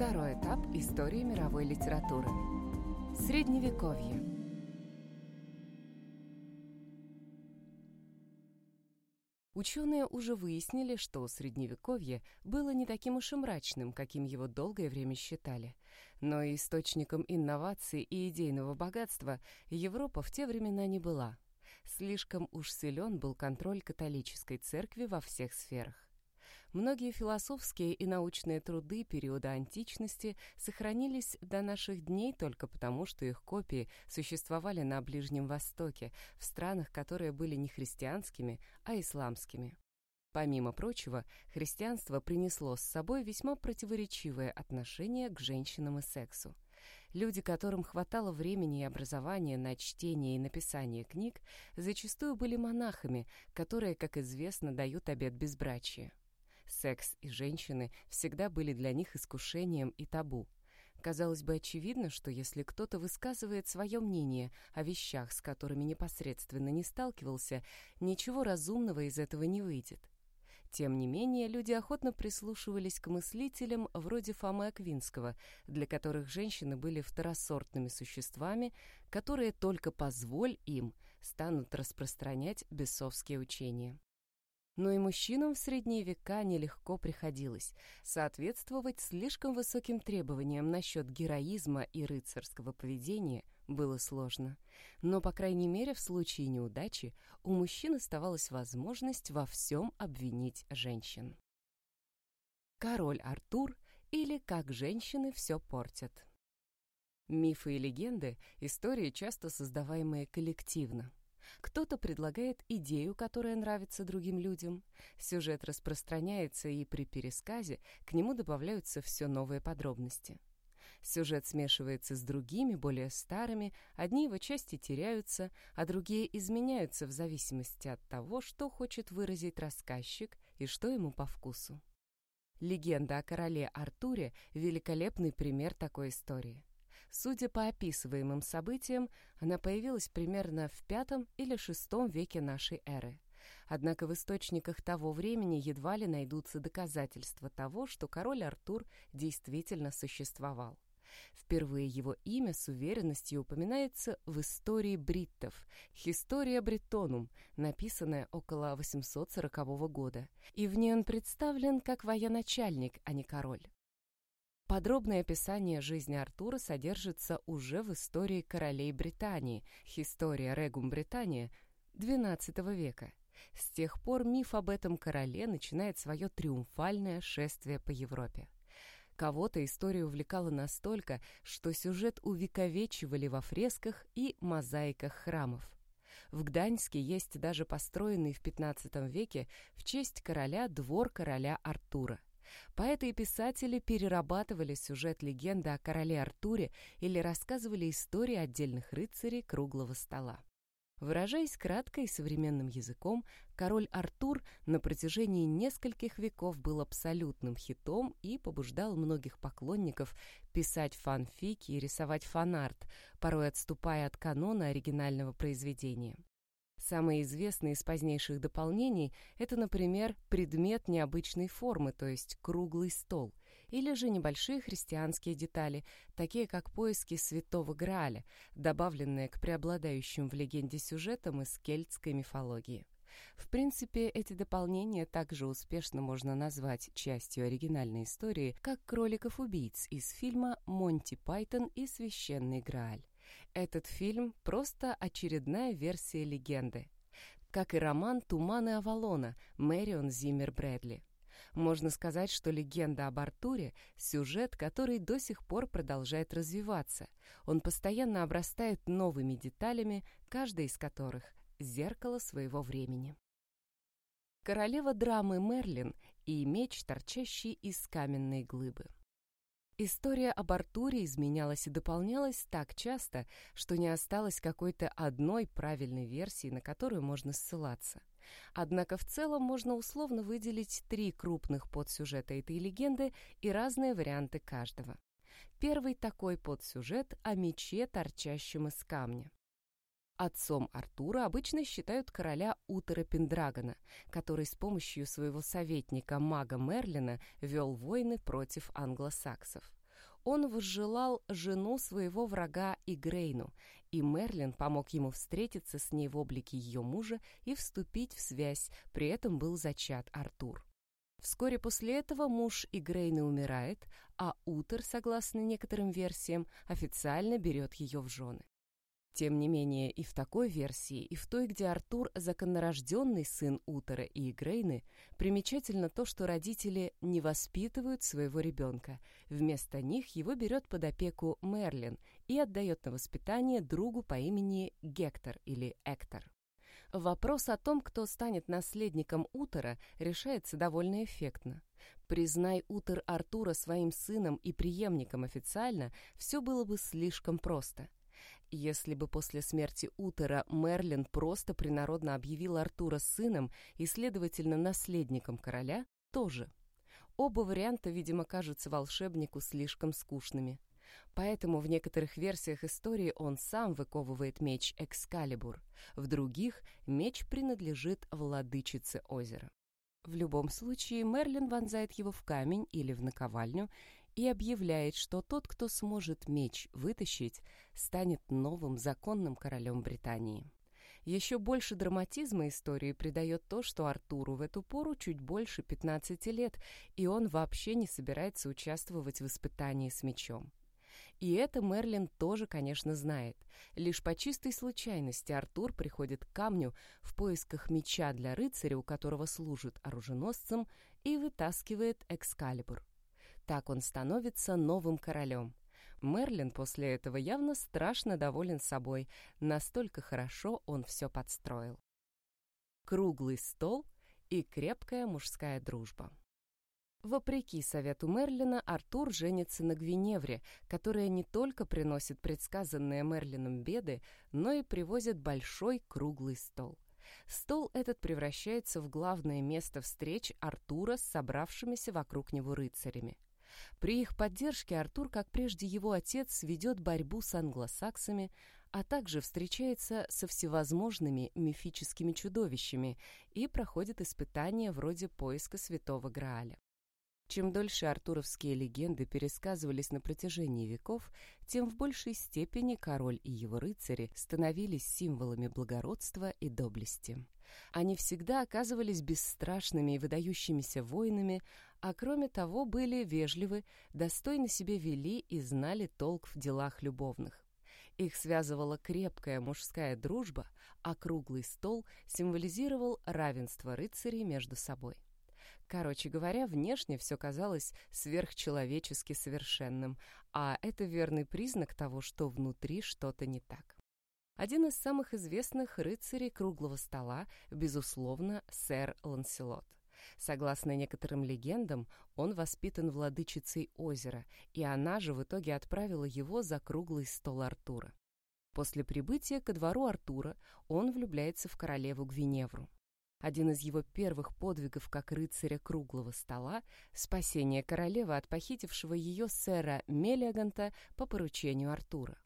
Второй этап истории мировой литературы. Средневековье. Ученые уже выяснили, что Средневековье было не таким уж и мрачным, каким его долгое время считали. Но источником инноваций и идейного богатства Европа в те времена не была. Слишком уж силен был контроль католической церкви во всех сферах. Многие философские и научные труды периода античности сохранились до наших дней только потому, что их копии существовали на Ближнем Востоке, в странах, которые были не христианскими, а исламскими. Помимо прочего, христианство принесло с собой весьма противоречивое отношение к женщинам и сексу. Люди, которым хватало времени и образования на чтение и написание книг, зачастую были монахами, которые, как известно, дают обет безбрачия. Секс и женщины всегда были для них искушением и табу. Казалось бы, очевидно, что если кто-то высказывает свое мнение о вещах, с которыми непосредственно не сталкивался, ничего разумного из этого не выйдет. Тем не менее, люди охотно прислушивались к мыслителям вроде Фомы Аквинского, для которых женщины были второсортными существами, которые только позволь им станут распространять бесовские учения. Но и мужчинам в средние века нелегко приходилось соответствовать слишком высоким требованиям насчет героизма и рыцарского поведения было сложно. Но, по крайней мере, в случае неудачи у мужчин оставалась возможность во всем обвинить женщин. Король Артур или «Как женщины все портят». Мифы и легенды — истории, часто создаваемые коллективно. Кто-то предлагает идею, которая нравится другим людям. Сюжет распространяется, и при пересказе к нему добавляются все новые подробности. Сюжет смешивается с другими, более старыми, одни его части теряются, а другие изменяются в зависимости от того, что хочет выразить рассказчик и что ему по вкусу. Легенда о короле Артуре — великолепный пример такой истории. Судя по описываемым событиям, она появилась примерно в V или VI веке нашей эры. Однако в источниках того времени едва ли найдутся доказательства того, что король Артур действительно существовал. Впервые его имя с уверенностью упоминается в истории бриттов «Historia Brittonum», написанная около 840 года, и в ней он представлен как военачальник, а не король. Подробное описание жизни Артура содержится уже в истории королей Британии, «Historia Regum Britannia» XII века. С тех пор миф об этом короле начинает свое триумфальное шествие по Европе. Кого-то история увлекала настолько, что сюжет увековечивали во фресках и мозаиках храмов. В Гданьске есть даже построенный в XV веке в честь короля двор короля Артура – Поэты и писатели перерабатывали сюжет легенды о короле Артуре или рассказывали истории отдельных рыцарей круглого стола. Выражаясь кратко и современным языком, король Артур на протяжении нескольких веков был абсолютным хитом и побуждал многих поклонников писать фанфики и рисовать фанарт, порой отступая от канона оригинального произведения. Самые известные из позднейших дополнений — это, например, предмет необычной формы, то есть круглый стол, или же небольшие христианские детали, такие как поиски святого Грааля, добавленные к преобладающим в легенде сюжетам из кельтской мифологии. В принципе, эти дополнения также успешно можно назвать частью оригинальной истории, как «Кроликов-убийц» из фильма «Монти Пайтон и священный Грааль». Этот фильм — просто очередная версия легенды, как и роман «Туманы Авалона» Мэрион Зиммер Брэдли. Можно сказать, что легенда об Артуре — сюжет, который до сих пор продолжает развиваться. Он постоянно обрастает новыми деталями, каждая из которых — зеркало своего времени. Королева драмы Мерлин и меч, торчащий из каменной глыбы. История об Артуре изменялась и дополнялась так часто, что не осталось какой-то одной правильной версии, на которую можно ссылаться. Однако в целом можно условно выделить три крупных подсюжета этой легенды и разные варианты каждого. Первый такой подсюжет о мече, торчащем из камня. Отцом Артура обычно считают короля Утера Пендрагона, который с помощью своего советника мага Мерлина вел войны против англосаксов. он возжелал жену своего врага Игрейну, и Мерлин помог ему встретиться с ней в облике ее мужа и вступить в связь, при этом был зачат Артур. Вскоре после этого муж Игрейны умирает, а Утер, согласно некоторым версиям, официально берет ее в жены. Тем не менее, и в такой версии, и в той, где Артур – законнорожденный сын Утера и Игрейны, примечательно то, что родители не воспитывают своего ребенка. Вместо них его берет под опеку Мерлин и отдает на воспитание другу по имени Гектор или Эктор. Вопрос о том, кто станет наследником Утера, решается довольно эффектно. Признай Утер Артура своим сыном и преемником официально, все было бы слишком просто – если бы после смерти Утера Мерлин просто принародно объявил Артура сыном и, следовательно, наследником короля, тоже. Оба варианта, видимо, кажутся волшебнику слишком скучными. Поэтому в некоторых версиях истории он сам выковывает меч Экскалибур, в других меч принадлежит владычице озера. В любом случае Мерлин вонзает его в камень или в наковальню и объявляет, что тот, кто сможет меч вытащить, станет новым законным королем Британии. Еще больше драматизма истории придает то, что Артуру в эту пору чуть больше 15 лет, и он вообще не собирается участвовать в испытании с мечом. И это Мерлин тоже, конечно, знает. Лишь по чистой случайности Артур приходит к камню в поисках меча для рыцаря, у которого служит оруженосцем, и вытаскивает Экскалибур. Так он становится новым королем. Мерлин после этого явно страшно доволен собой, настолько хорошо он все подстроил. Круглый стол и крепкая мужская дружба. Вопреки совету Мерлина, Артур женится на Гвиневре, которая не только приносит предсказанные Мерлином беды, но и привозит большой круглый стол. Стол этот превращается в главное место встреч Артура с собравшимися вокруг него рыцарями. При их поддержке Артур, как прежде его отец, ведет борьбу с англосаксами, а также встречается со всевозможными мифическими чудовищами и проходит испытания вроде поиска святого Грааля. Чем дольше артуровские легенды пересказывались на протяжении веков, тем в большей степени король и его рыцари становились символами благородства и доблести. Они всегда оказывались бесстрашными и выдающимися воинами, а кроме того были вежливы, достойно себе вели и знали толк в делах любовных. Их связывала крепкая мужская дружба, а круглый стол символизировал равенство рыцарей между собой. Короче говоря, внешне все казалось сверхчеловечески совершенным, а это верный признак того, что внутри что-то не так. Один из самых известных рыцарей круглого стола, безусловно, сэр Ланселот. Согласно некоторым легендам, он воспитан владычицей озера, и она же в итоге отправила его за круглый стол Артура. После прибытия ко двору Артура он влюбляется в королеву Гвиневру. Один из его первых подвигов как рыцаря круглого стола — спасение королевы от похитившего ее сэра Мелиаганта по поручению Артура.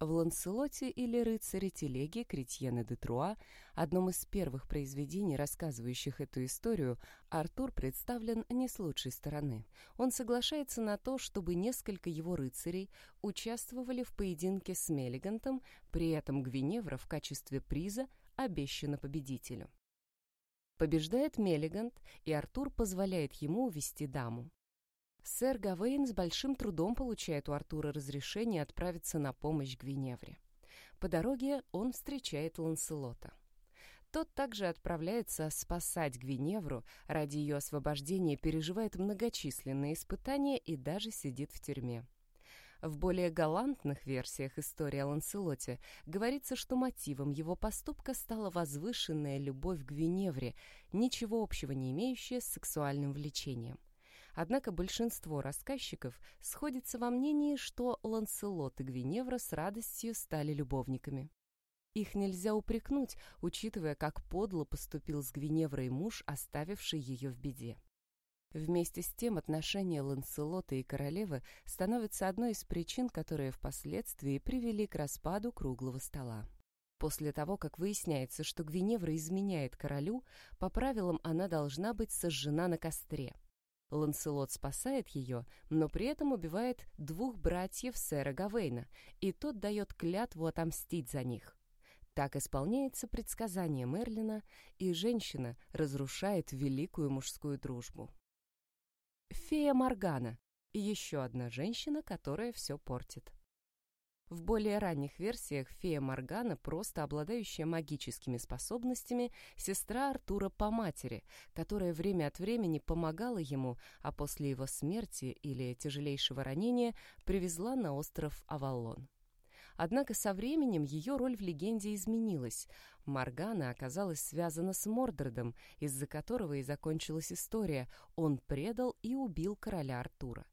В «Ланселоте» или «Рыцаре телеги» Кретьена де Труа, одном из первых произведений, рассказывающих эту историю, Артур представлен не с лучшей стороны. Он соглашается на то, чтобы несколько его рыцарей участвовали в поединке с Мелигантом, при этом Гвиневра в качестве приза обещана победителю. Побеждает Мелигант, и Артур позволяет ему увести даму. Сэр Гавейн с большим трудом получает у Артура разрешение отправиться на помощь Гвиневре. По дороге он встречает Ланселота. Тот также отправляется спасать Гвиневру, ради ее освобождения переживает многочисленные испытания и даже сидит в тюрьме. В более галантных версиях истории о Ланселоте говорится, что мотивом его поступка стала возвышенная любовь к Гвиневре, ничего общего не имеющая с сексуальным влечением. Однако большинство рассказчиков сходится во мнении, что Ланселот и Гвиневра с радостью стали любовниками. Их нельзя упрекнуть, учитывая, как подло поступил с Гвиневрой муж, оставивший ее в беде. Вместе с тем отношения Ланселота и королевы становятся одной из причин, которые впоследствии привели к распаду круглого стола. После того, как выясняется, что Гвиневра изменяет королю, по правилам она должна быть сожжена на костре – Ланселот спасает ее, но при этом убивает двух братьев сэра Гавейна, и тот дает клятву отомстить за них. Так исполняется предсказание Мерлина, и женщина разрушает великую мужскую дружбу. Фея Моргана – еще одна женщина, которая все портит. В более ранних версиях фея Моргана, просто обладающая магическими способностями, сестра Артура по матери, которая время от времени помогала ему, а после его смерти или тяжелейшего ранения привезла на остров Авалон. Однако со временем ее роль в легенде изменилась. Моргана оказалась связана с Мордредом, из-за которого и закончилась история. Он предал и убил короля Артура.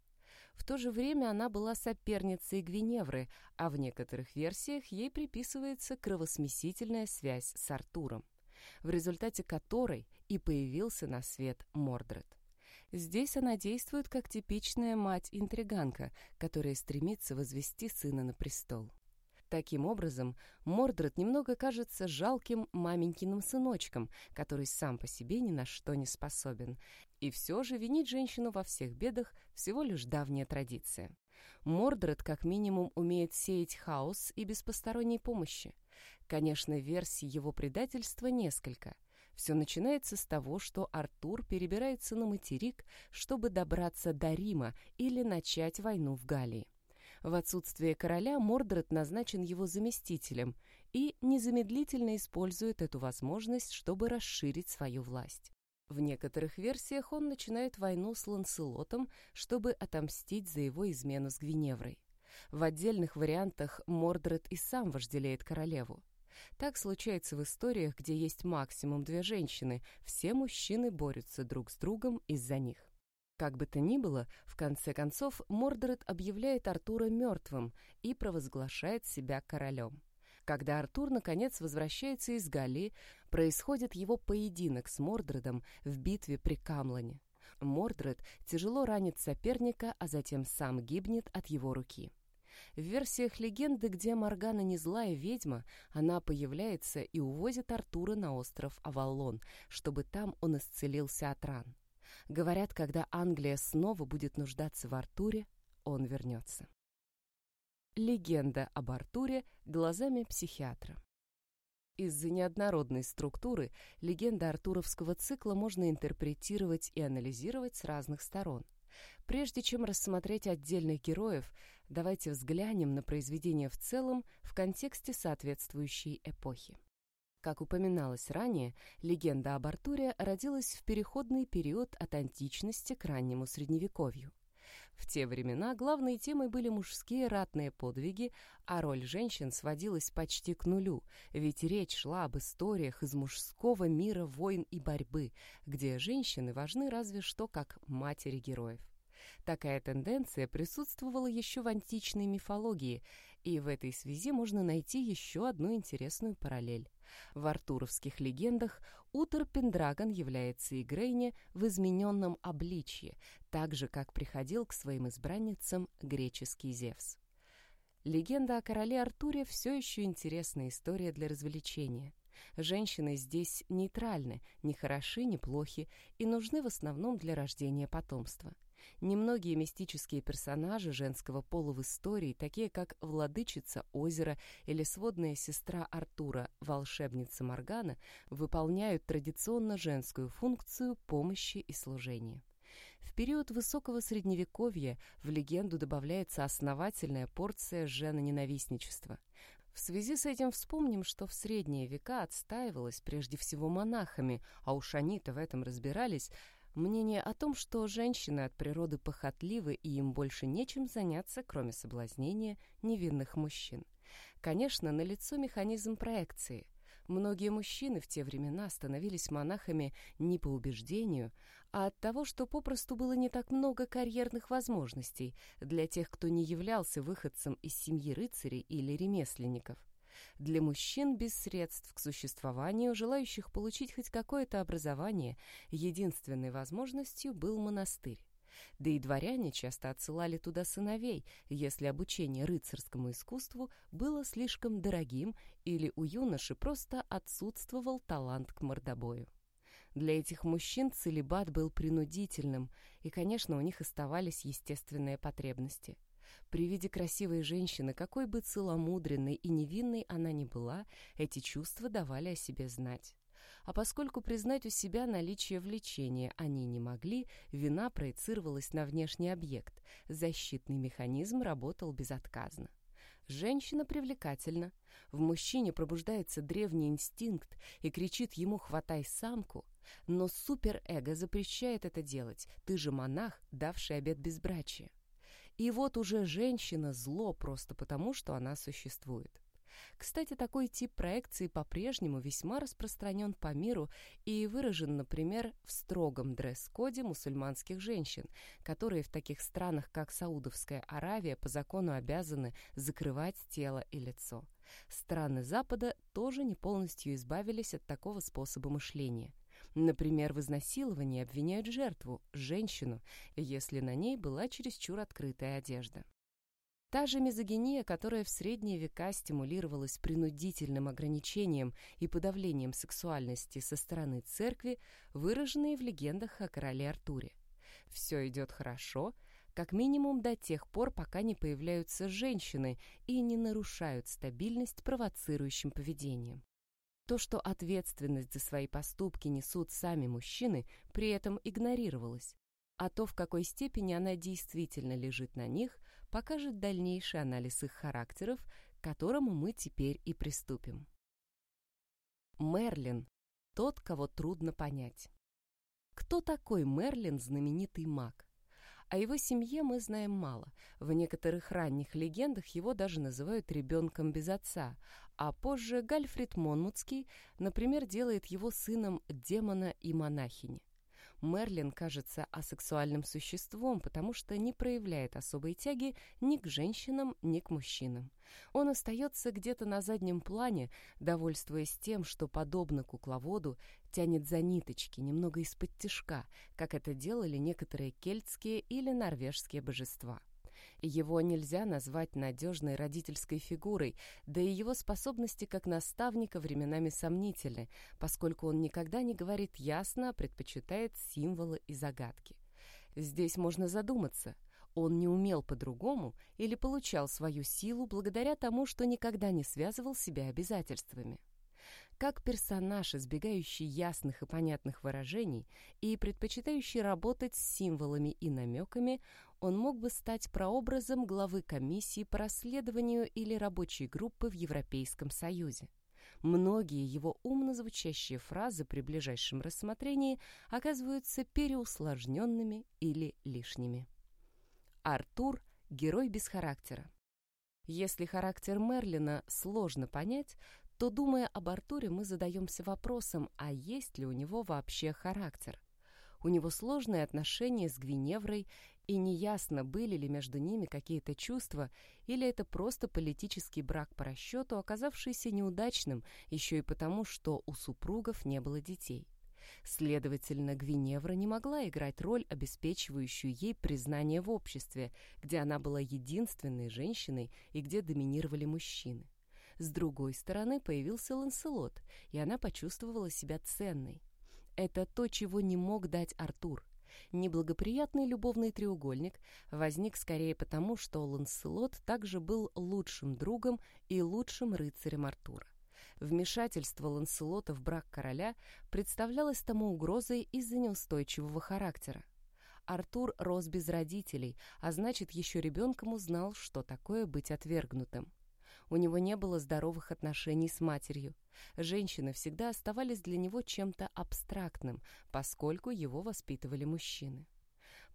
В то же время она была соперницей Гвиневры, а в некоторых версиях ей приписывается кровосмесительная связь с Артуром, в результате которой и появился на свет Мордред. Здесь она действует как типичная мать-интриганка, которая стремится возвести сына на престол. Таким образом, Мордред немного кажется жалким маменькиным сыночком, который сам по себе ни на что не способен. И все же винить женщину во всех бедах всего лишь давняя традиция. Мордред как минимум умеет сеять хаос и без посторонней помощи. Конечно, версий его предательства несколько. Все начинается с того, что Артур перебирается на материк, чтобы добраться до Рима или начать войну в Галлии. В отсутствие короля Мордред назначен его заместителем и незамедлительно использует эту возможность, чтобы расширить свою власть. В некоторых версиях он начинает войну с Ланселотом, чтобы отомстить за его измену с Гвиневрой. В отдельных вариантах Мордред и сам вожделеет королеву. Так случается в историях, где есть максимум две женщины, все мужчины борются друг с другом из-за них. Как бы то ни было, в конце концов Мордред объявляет Артура мертвым и провозглашает себя королем. Когда Артур, наконец, возвращается из Галлии, происходит его поединок с Мордредом в битве при Камлане. Мордред тяжело ранит соперника, а затем сам гибнет от его руки. В версиях легенды, где Моргана не злая ведьма, она появляется и увозит Артура на остров Авалон, чтобы там он исцелился от ран. Говорят, когда Англия снова будет нуждаться в Артуре, он вернется. Легенда об Артуре глазами психиатра. Из-за неоднородной структуры легенда артуровского цикла можно интерпретировать и анализировать с разных сторон. Прежде чем рассмотреть отдельных героев, давайте взглянем на произведение в целом в контексте соответствующей эпохи. Как упоминалось ранее, легенда об Артуре родилась в переходный период от античности к раннему средневековью. В те времена главной темой были мужские ратные подвиги, а роль женщин сводилась почти к нулю, ведь речь шла об историях из мужского мира войн и борьбы, где женщины важны разве что как матери героев. Такая тенденция присутствовала еще в античной мифологии, и в этой связи можно найти еще одну интересную параллель. В артуровских легендах Утер Пендрагон является Игрейне в измененном обличье, так же, как приходил к своим избранницам греческий Зевс. Легенда о короле Артуре все еще интересная история для развлечения. Женщины здесь нейтральны, ни хороши, ни плохи и нужны в основном для рождения потомства. Немногие мистические персонажи женского пола в истории, такие как Владычица озера или сводная сестра Артура, волшебница Моргана, выполняют традиционно женскую функцию помощи и служения. В период высокого средневековья в легенду добавляется основательная порция женоненавистничества. В связи с этим вспомним, что в средние века отстаивалось прежде всего монахами, а уж они-то в этом разбирались, Мнение о том, что женщины от природы похотливы и им больше нечем заняться, кроме соблазнения невинных мужчин. Конечно, налицо механизм проекции. Многие мужчины в те времена становились монахами не по убеждению, а от того, что попросту было не так много карьерных возможностей для тех, кто не являлся выходцем из семьи рыцарей или ремесленников. Для мужчин без средств к существованию, желающих получить хоть какое-то образование, единственной возможностью был монастырь. Да и дворяне часто отсылали туда сыновей, если обучение рыцарскому искусству было слишком дорогим или у юноши просто отсутствовал талант к мордобою. Для этих мужчин целебат был принудительным, и, конечно, у них оставались естественные потребности. При виде красивой женщины, какой бы целомудренной и невинной она ни была, эти чувства давали о себе знать. А поскольку признать у себя наличие влечения они не могли, вина проецировалась на внешний объект. Защитный механизм работал безотказно. Женщина привлекательна. В мужчине пробуждается древний инстинкт и кричит ему «хватай самку», но суперэго запрещает это делать. Ты же монах, давший обет безбрачия. И вот уже женщина зло просто потому, что она существует. Кстати, такой тип проекции по-прежнему весьма распространен по миру и выражен, например, в строгом дресс-коде мусульманских женщин, которые в таких странах, как Саудовская Аравия, по закону обязаны закрывать тело и лицо. Страны Запада тоже не полностью избавились от такого способа мышления. Например, в изнасиловании обвиняют жертву, женщину, если на ней была чересчур открытая одежда. Та же мизогиния, которая в средние века стимулировалась принудительным ограничением и подавлением сексуальности со стороны церкви, выражена в легендах о короле Артуре. Все идет хорошо, как минимум до тех пор, пока не появляются женщины и не нарушают стабильность провоцирующим поведением. То, что ответственность за свои поступки несут сами мужчины, при этом игнорировалось, а то, в какой степени она действительно лежит на них, покажет дальнейший анализ их характеров, к которому мы теперь и приступим. Мерлин – тот, кого трудно понять. Кто такой Мерлин, знаменитый маг? О его семье мы знаем мало. В некоторых ранних легендах его даже называют ребенком без отца, а позже Гальфрид Монмутский, например, делает его сыном демона и монахини. Мерлин кажется асексуальным существом, потому что не проявляет особой тяги ни к женщинам, ни к мужчинам. Он остается где-то на заднем плане, довольствуясь тем, что, подобно кукловоду, тянет за ниточки, немного из-под тишка, как это делали некоторые кельтские или норвежские божества. Его нельзя назвать надежной родительской фигурой, да и его способности как наставника временами сомнительны, поскольку он никогда не говорит ясно, а предпочитает символы и загадки. Здесь можно задуматься, он не умел по-другому или получал свою силу благодаря тому, что никогда не связывал себя обязательствами. Как персонаж, избегающий ясных и понятных выражений и предпочитающий работать с символами и намеками, он мог бы стать прообразом главы комиссии по расследованию или рабочей группы в Европейском Союзе. Многие его умно звучащие фразы при ближайшем рассмотрении оказываются переусложненными или лишними. Артур – герой без характера. Если характер Мерлина сложно понять, то, думая об Артуре, мы задаемся вопросом, а есть ли у него вообще характер? У него сложные отношения с Гвиневрой, и неясно, были ли между ними какие-то чувства, или это просто политический брак по расчету, оказавшийся неудачным, еще и потому, что у супругов не было детей. Следовательно, Гвиневра не могла играть роль, обеспечивающую ей признание в обществе, где она была единственной женщиной и где доминировали мужчины. С другой стороны появился Ланселот, и она почувствовала себя ценной. Это то, чего не мог дать Артур. Неблагоприятный любовный треугольник возник скорее потому, что Ланселот также был лучшим другом и лучшим рыцарем Артура. Вмешательство Ланселота в брак короля представлялось тому угрозой из-за неустойчивого характера. Артур рос без родителей, а значит, еще ребенком узнал, что такое быть отвергнутым. У него не было здоровых отношений с матерью. Женщины всегда оставались для него чем-то абстрактным, поскольку его воспитывали мужчины.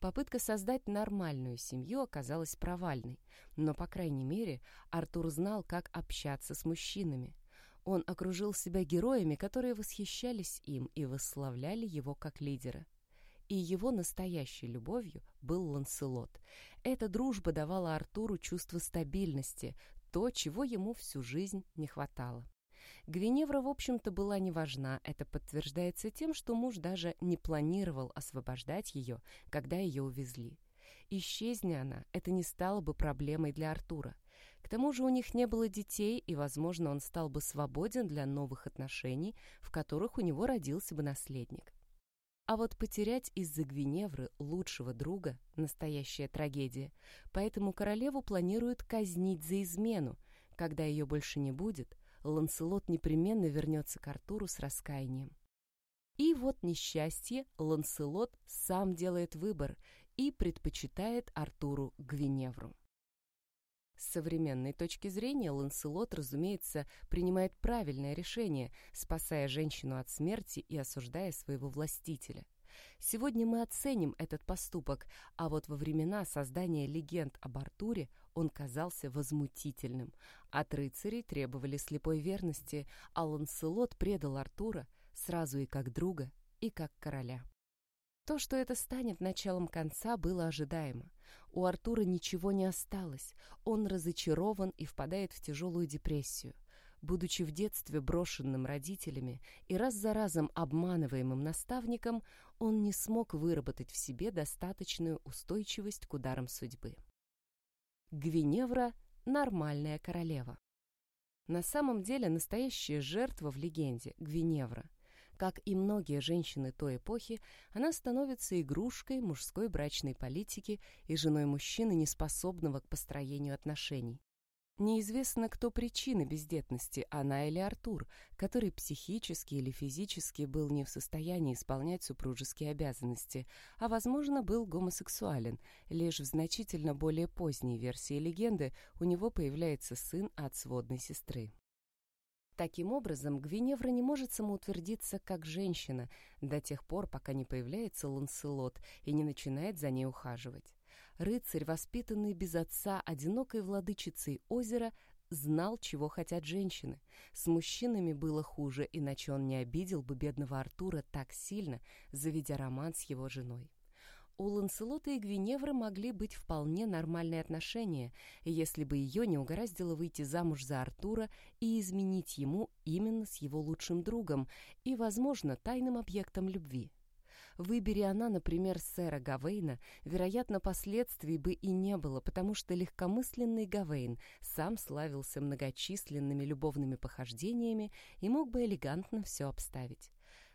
Попытка создать нормальную семью оказалась провальной, но, по крайней мере, Артур знал, как общаться с мужчинами. Он окружил себя героями, которые восхищались им и восславляли его как лидера. И его настоящей любовью был Ланселот. Эта дружба давала Артуру чувство стабильности, то, чего ему всю жизнь не хватало. Гвиневра, в общем-то, была не важна. Это подтверждается тем, что муж даже не планировал освобождать ее, когда ее увезли. Исчезни она, это не стало бы проблемой для Артура. К тому же у них не было детей, и, возможно, он стал бы свободен для новых отношений, в которых у него родился бы наследник. А вот потерять из-за Гвиневры лучшего друга – настоящая трагедия. Поэтому королеву планируют казнить за измену. Когда ее больше не будет, Ланселот непременно вернется к Артуру с раскаянием. И вот несчастье, Ланселот сам делает выбор и предпочитает Артуру Гвиневру. С современной точки зрения Ланселот, разумеется, принимает правильное решение, спасая женщину от смерти и осуждая своего властителя. Сегодня мы оценим этот поступок, а вот во времена создания легенд об Артуре он казался возмутительным. От рыцарей требовали слепой верности, а Ланселот предал Артура сразу и как друга, и как короля. То, что это станет началом конца, было ожидаемо. У Артура ничего не осталось, он разочарован и впадает в тяжелую депрессию. Будучи в детстве брошенным родителями и раз за разом обманываемым наставником, он не смог выработать в себе достаточную устойчивость к ударам судьбы. Гвиневра – нормальная королева. На самом деле настоящая жертва в легенде – Гвиневра. Как и многие женщины той эпохи, она становится игрушкой мужской брачной политики и женой мужчины, неспособного к построению отношений. Неизвестно, кто причина бездетности, она или Артур, который психически или физически был не в состоянии исполнять супружеские обязанности, а, возможно, был гомосексуален. Лишь в значительно более поздней версии легенды у него появляется сын от сводной сестры. Таким образом, Гвиневра не может самоутвердиться как женщина до тех пор, пока не появляется Ланселот и не начинает за ней ухаживать. Рыцарь, воспитанный без отца, одинокой владычицей озера, знал, чего хотят женщины. С мужчинами было хуже, иначе он не обидел бы бедного Артура так сильно, заведя роман с его женой. У Ланселота и Гвиневры могли быть вполне нормальные отношения, если бы ее не угораздило выйти замуж за Артура и изменить ему именно с его лучшим другом и, возможно, тайным объектом любви. Выбери она, например, сэра Гавейна, вероятно, последствий бы и не было, потому что легкомысленный Гавейн сам славился многочисленными любовными похождениями и мог бы элегантно все обставить.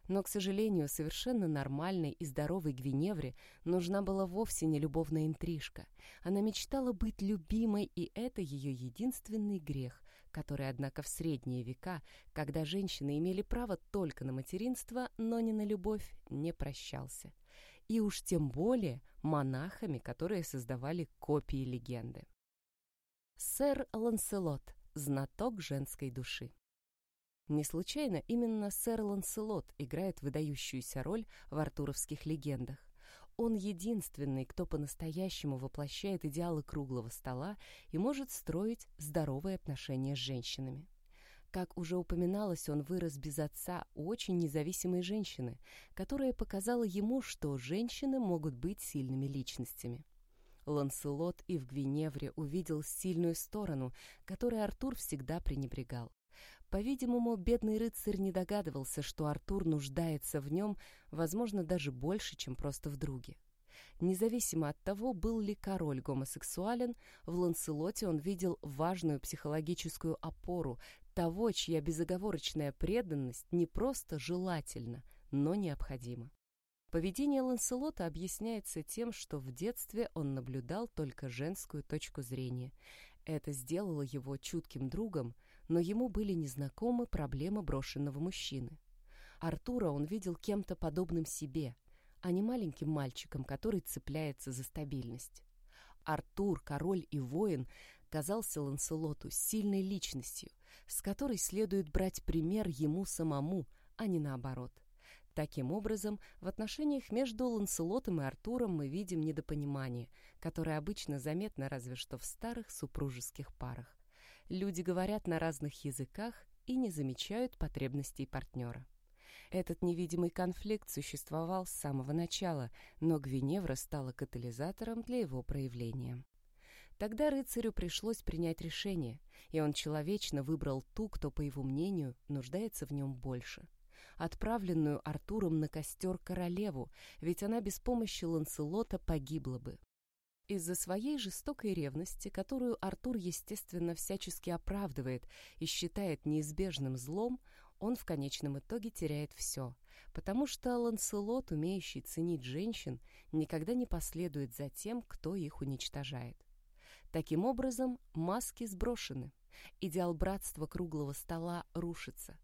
Но, к сожалению, совершенно нормальной и здоровой Гвиневре нужна была вовсе не любовная интрижка. Она мечтала быть любимой, и это ее единственный грех, который, однако, в средние века, когда женщины имели право только на материнство, но не на любовь, не прощался. И уж тем более монахами, которые создавали копии легенды. Сэр Ланселот, знаток женской души. Не случайно именно сэр Ланселот играет выдающуюся роль в артуровских легендах. Он единственный, кто по-настоящему воплощает идеалы круглого стола и может строить здоровые отношения с женщинами. Как уже упоминалось, он вырос без отца очень независимой женщины, которая показала ему, что женщины могут быть сильными личностями. Ланселот и в Гвиневре увидел сильную сторону, которой Артур всегда пренебрегал. По-видимому, бедный рыцарь не догадывался, что Артур нуждается в нем, возможно, даже больше, чем просто в друге. Независимо от того, был ли король гомосексуален, в Ланселоте он видел важную психологическую опору того, чья безоговорочная преданность не просто желательна, но необходима. Поведение Ланселота объясняется тем, что в детстве он наблюдал только женскую точку зрения. Это сделало его чутким другом, но ему были незнакомы проблемы брошенного мужчины. Артура он видел кем-то подобным себе, а не маленьким мальчиком, который цепляется за стабильность. Артур, король и воин, казался Ланселоту сильной личностью, с которой следует брать пример ему самому, а не наоборот. Таким образом, в отношениях между Ланселотом и Артуром мы видим недопонимание, которое обычно заметно разве что в старых супружеских парах. Люди говорят на разных языках и не замечают потребностей партнера. Этот невидимый конфликт существовал с самого начала, но Гвиневра стала катализатором для его проявления. Тогда рыцарю пришлось принять решение, и он человечно выбрал ту, кто, по его мнению, нуждается в нем больше. Отправленную Артуром на костер королеву, ведь она без помощи Ланселота погибла бы. Из-за своей жестокой ревности, которую Артур, естественно, всячески оправдывает и считает неизбежным злом, он в конечном итоге теряет все, потому что Ланселот, умеющий ценить женщин, никогда не последует за тем, кто их уничтожает. Таким образом, маски сброшены. Идеал братства круглого стола рушится.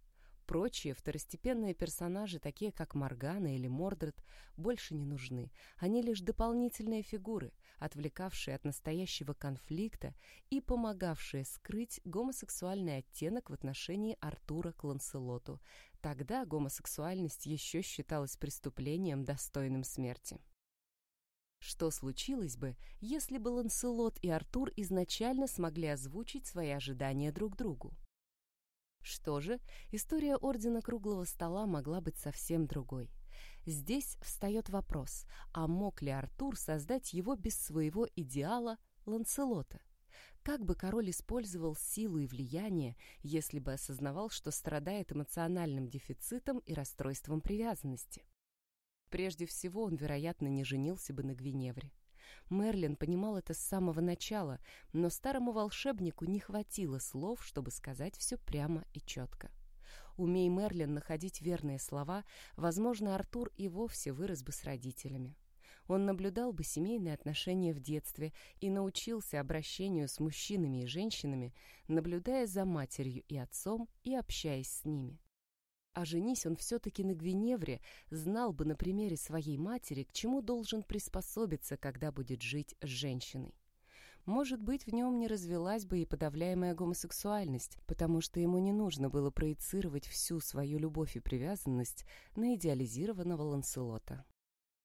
Прочие второстепенные персонажи, такие как Моргана или Мордред, больше не нужны. Они лишь дополнительные фигуры, отвлекавшие от настоящего конфликта и помогавшие скрыть гомосексуальный оттенок в отношении Артура к Ланселоту. Тогда гомосексуальность еще считалась преступлением, достойным смерти. Что случилось бы, если бы Ланселот и Артур изначально смогли озвучить свои ожидания друг другу? Что же, история Ордена Круглого Стола могла быть совсем другой. Здесь встает вопрос, а мог ли Артур создать его без своего идеала Ланселота? Как бы король использовал силу и влияние, если бы осознавал, что страдает эмоциональным дефицитом и расстройством привязанности? Прежде всего, он, вероятно, не женился бы на Гвиневре. Мерлин понимал это с самого начала, но старому волшебнику не хватило слов, чтобы сказать все прямо и четко. Умей Мерлин находить верные слова, возможно, Артур и вовсе вырос бы с родителями. Он наблюдал бы семейные отношения в детстве и научился обращению с мужчинами и женщинами, наблюдая за матерью и отцом и общаясь с ними. А женись он все-таки на Гвиневре, знал бы на примере своей матери, к чему должен приспособиться, когда будет жить с женщиной. Может быть, в нем не развелась бы и подавляемая гомосексуальность, потому что ему не нужно было проецировать всю свою любовь и привязанность на идеализированного Ланселота.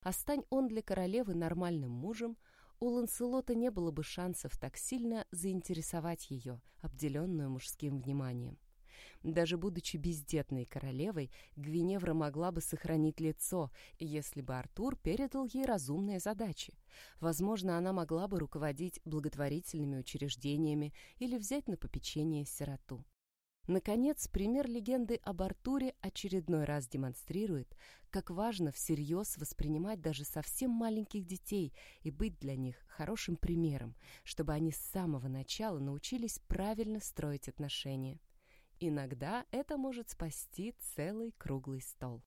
Остань он для королевы нормальным мужем, у Ланселота не было бы шансов так сильно заинтересовать ее, обделенную мужским вниманием. Даже будучи бездетной королевой, Гвиневра могла бы сохранить лицо, если бы Артур передал ей разумные задачи. Возможно, она могла бы руководить благотворительными учреждениями или взять на попечение сироту. Наконец, пример легенды об Артуре очередной раз демонстрирует, как важно всерьез воспринимать даже совсем маленьких детей и быть для них хорошим примером, чтобы они с самого начала научились правильно строить отношения. Иногда это может спасти целый круглый стол.